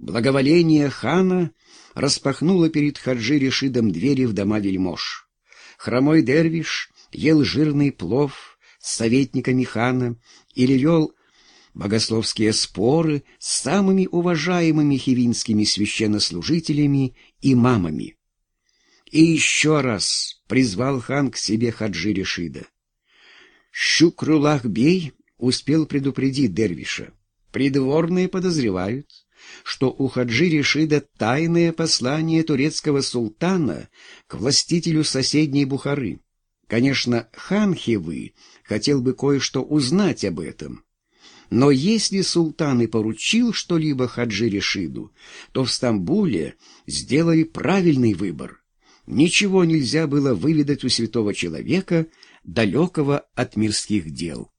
Благоволение хана распахнуло перед Хаджи Решидом двери в дома вельмож. Хромой дервиш ел жирный плов с советниками хана или вел богословские споры с самыми уважаемыми хивинскими священнослужителями и мамами. И еще раз призвал хан к себе Хаджи Решида. Щукрулах-бей успел предупредить Дервиша. Придворные подозревают, что у Хаджи Решида тайное послание турецкого султана к властителю соседней Бухары. Конечно, хан Хивы хотел бы кое-что узнать об этом. Но если султан и поручил что-либо Хаджи Решиду, то в Стамбуле сделали правильный выбор. Ничего нельзя было выведать у святого человека, далекого от мирских дел.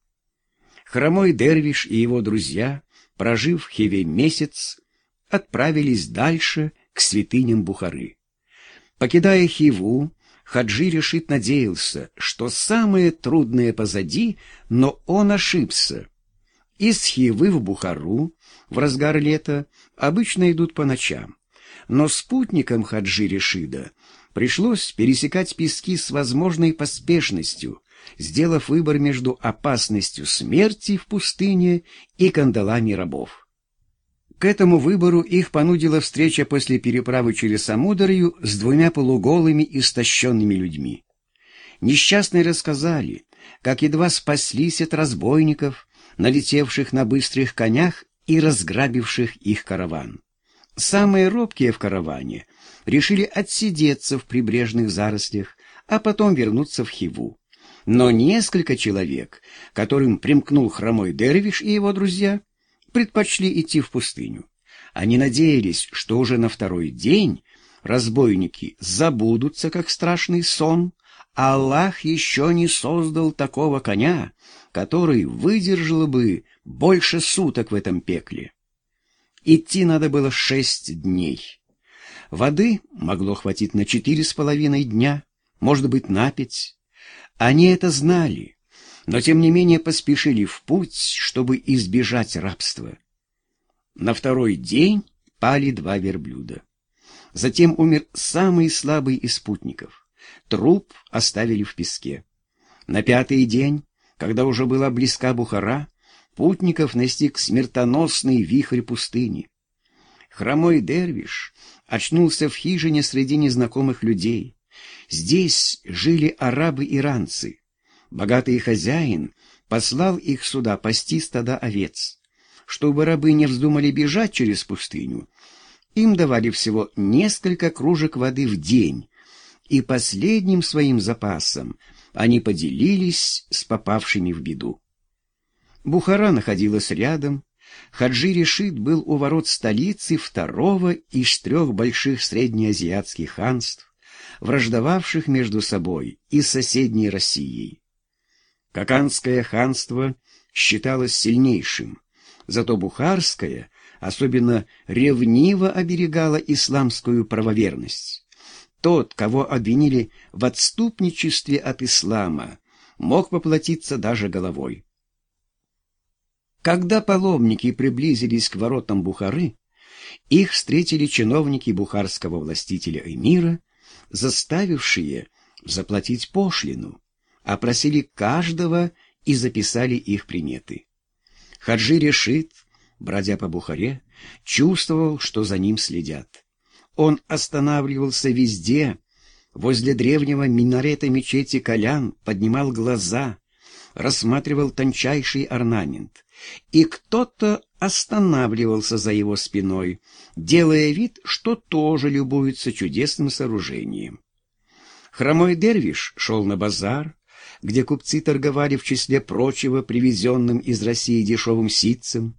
Хромой Дервиш и его друзья, прожив в Хиве месяц, отправились дальше к святыням Бухары. Покидая Хиву, Хаджи решит надеялся, что самое трудное позади, но он ошибся. Из Хивы в Бухару в разгар лета обычно идут по ночам, но спутникам Хаджи Решида пришлось пересекать пески с возможной поспешностью, сделав выбор между опасностью смерти в пустыне и кандалами рабов. К этому выбору их понудила встреча после переправы через Самударью с двумя полуголыми истощенными людьми. Несчастные рассказали, как едва спаслись от разбойников, налетевших на быстрых конях и разграбивших их караван. Самые робкие в караване решили отсидеться в прибрежных зарослях, а потом вернуться в Хиву. Но несколько человек, которым примкнул хромой Дервиш и его друзья, предпочли идти в пустыню. Они надеялись, что уже на второй день разбойники забудутся, как страшный сон, Аллах еще не создал такого коня, который выдержал бы больше суток в этом пекле. Идти надо было шесть дней. Воды могло хватить на четыре с половиной дня, может быть, на пять. Они это знали но тем не менее поспешили в путь, чтобы избежать рабства. На второй день пали два верблюда. Затем умер самый слабый из спутников. Труп оставили в песке. На пятый день, когда уже была близка Бухара, путников настиг смертоносный вихрь пустыни. Хромой дервиш очнулся в хижине среди незнакомых людей. Здесь жили арабы-иранцы. Богатый хозяин послал их сюда пасти стада овец. Чтобы рабы не вздумали бежать через пустыню, им давали всего несколько кружек воды в день, и последним своим запасом они поделились с попавшими в беду. Бухара находилась рядом, Хаджи Решит был у ворот столицы второго из трех больших среднеазиатских ханств, враждовавших между собой и соседней Россией. Каканское ханство считалось сильнейшим, зато Бухарское особенно ревниво оберегало исламскую правоверность. Тот, кого обвинили в отступничестве от ислама, мог поплатиться даже головой. Когда паломники приблизились к воротам Бухары, их встретили чиновники бухарского властителя эмира, заставившие заплатить пошлину опросили каждого и записали их приметы. Хаджи решит, бродя по Бухаре, чувствовал, что за ним следят. Он останавливался везде, возле древнего минарета мечети Колян, поднимал глаза, рассматривал тончайший орнамент, и кто-то останавливался за его спиной, делая вид, что тоже любуется чудесным сооружением. Хромой дервиш шел на базар, где купцы торговали в числе прочего привезенным из России дешевым ситцем,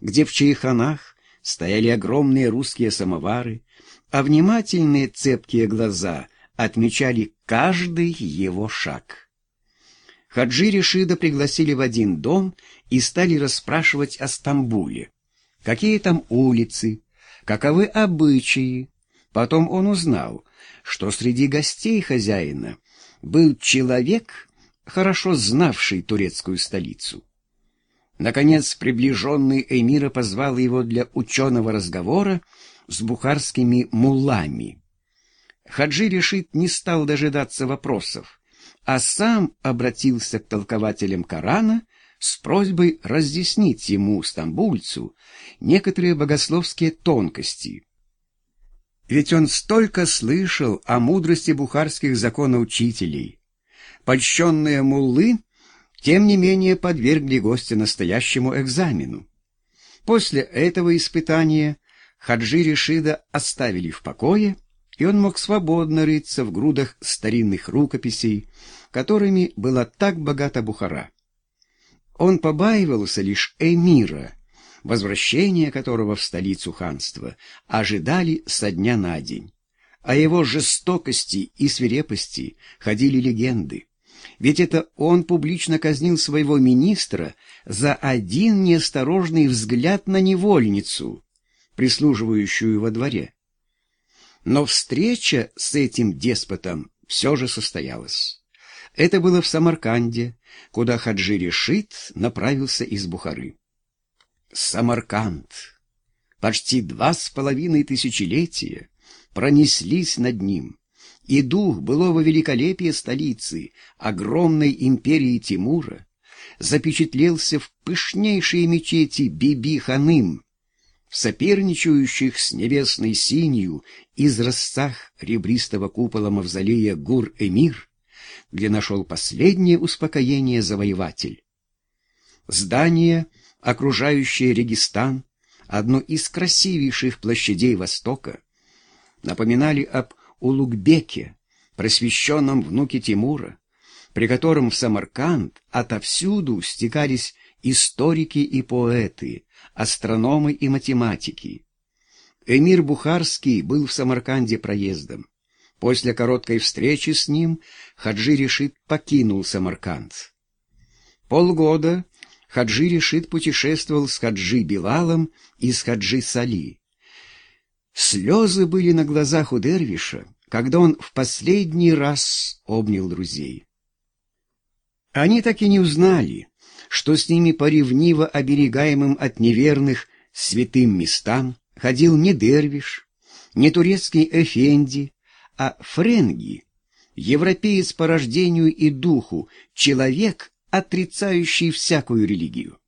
где в чайханах стояли огромные русские самовары, а внимательные цепкие глаза отмечали каждый его шаг. Хаджи Решида пригласили в один дом и стали расспрашивать о Стамбуле. Какие там улицы, каковы обычаи. Потом он узнал, что среди гостей хозяина был человек, хорошо знавший турецкую столицу. Наконец, приближенный эмира позвал его для ученого разговора с бухарскими муллами. Хаджи решит не стал дожидаться вопросов, а сам обратился к толкователям Корана с просьбой разъяснить ему, стамбульцу, некоторые богословские тонкости. Ведь он столько слышал о мудрости бухарских законоучителей. Польщенные муллы тем не менее подвергли гостя настоящему экзамену. После этого испытания Хаджи Решида оставили в покое, и он мог свободно рыться в грудах старинных рукописей, которыми была так богата Бухара. Он побаивался лишь эмира, возвращения которого в столицу ханства ожидали со дня на день. О его жестокости и свирепости ходили легенды. Ведь это он публично казнил своего министра за один неосторожный взгляд на невольницу, прислуживающую во дворе. Но встреча с этим деспотом все же состоялась. Это было в Самарканде, куда Хаджи Решит направился из Бухары. Самарканд. Почти два с половиной тысячелетия пронеслись над ним, и дух былого великолепия столицы, огромной империи Тимура, запечатлелся в пышнейшей мечети Биби-Ханым, в соперничающих с небесной синью изразцах ребристого купола мавзолея Гур-Эмир, где нашел последнее успокоение завоеватель. Здание, окружающее Регистан, одно из красивейших площадей Востока, напоминали об Улугбеке, просвещенном внуке Тимура, при котором в Самарканд отовсюду стекались историки и поэты, астрономы и математики. Эмир Бухарский был в Самарканде проездом. После короткой встречи с ним Хаджи Решит покинул Самарканд. Полгода Хаджи Решит путешествовал с Хаджи Билалом и с Хаджи Сали. Слезы были на глазах у Дервиша, когда он в последний раз обнял друзей. Они так и не узнали, что с ними по ревниво оберегаемым от неверных святым местам ходил не Дервиш, не турецкий Эфенди, а Френги, европеец по рождению и духу, человек, отрицающий всякую религию.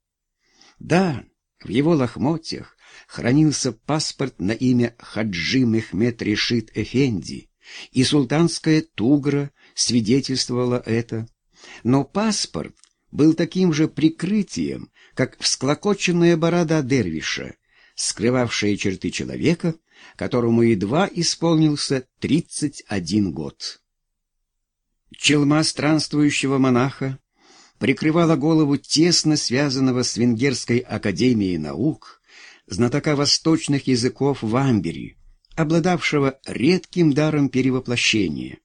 Да, в его лохмотьях хранился паспорт на имя Хаджи Мехмед Решит Эфенди, и султанская тугра свидетельствовала это. Но паспорт был таким же прикрытием, как всклокоченная борода Дервиша, скрывавшая черты человека, которому едва исполнился 31 год. Челма странствующего монаха прикрывала голову тесно связанного с Венгерской академией наук, знатока восточных языков в Амбери, обладавшего редким даром перевоплощения.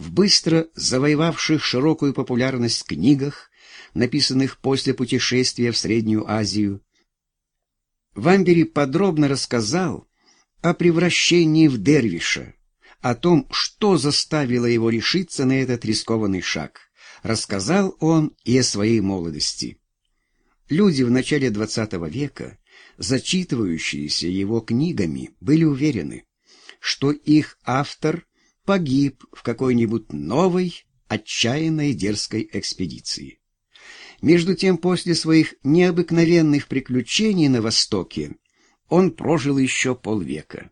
В быстро завоевавших широкую популярность книгах, написанных после путешествия в Среднюю Азию, Вамбери подробно рассказал о превращении в Дервиша, о том, что заставило его решиться на этот рискованный шаг. Рассказал он и о своей молодости. Люди в начале XX века зачитывающиеся его книгами, были уверены, что их автор погиб в какой-нибудь новой, отчаянной дерзкой экспедиции. Между тем, после своих необыкновенных приключений на Востоке, он прожил еще полвека.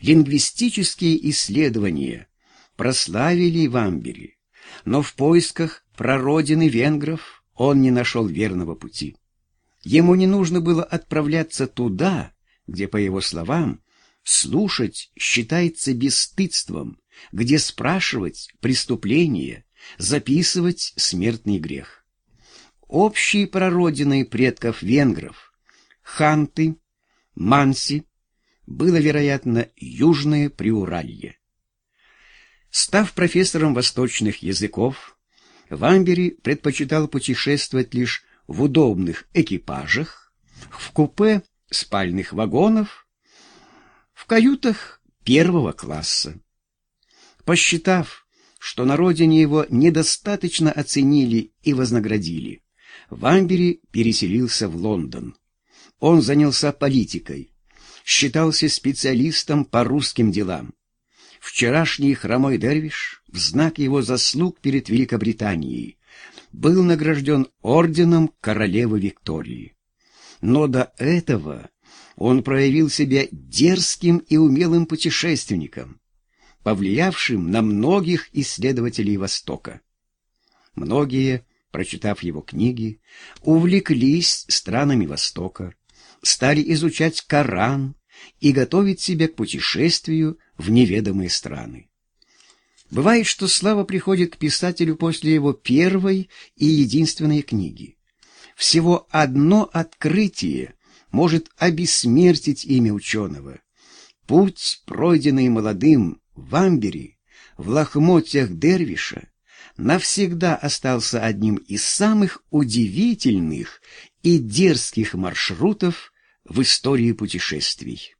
Лингвистические исследования прославили Вамбери, но в поисках прародины венгров он не нашел верного пути. Ему не нужно было отправляться туда, где, по его словам, слушать считается бесстыдством, где спрашивать преступление, записывать смертный грех. Общей прародиной предков венгров, ханты, манси, было, вероятно, Южное Приуралье. Став профессором восточных языков, Вамбери предпочитал путешествовать лишь в удобных экипажах, в купе спальных вагонов, каютах первого класса. Посчитав, что на родине его недостаточно оценили и вознаградили, Вамбери переселился в Лондон. Он занялся политикой, считался специалистом по русским делам. Вчерашний хромой дервиш в знак его заслуг перед Великобританией был награжден орденом королевы Виктории. Но до этого он проявил себя дерзким и умелым путешественником, повлиявшим на многих исследователей Востока. Многие, прочитав его книги, увлеклись странами Востока, стали изучать Коран и готовить себя к путешествию в неведомые страны. Бывает, что слава приходит к писателю после его первой и единственной книги. Всего одно открытие может обессмертить имя ученого. Путь, пройденный молодым в Амбере, в лохмотьях Дервиша, навсегда остался одним из самых удивительных и дерзких маршрутов в истории путешествий.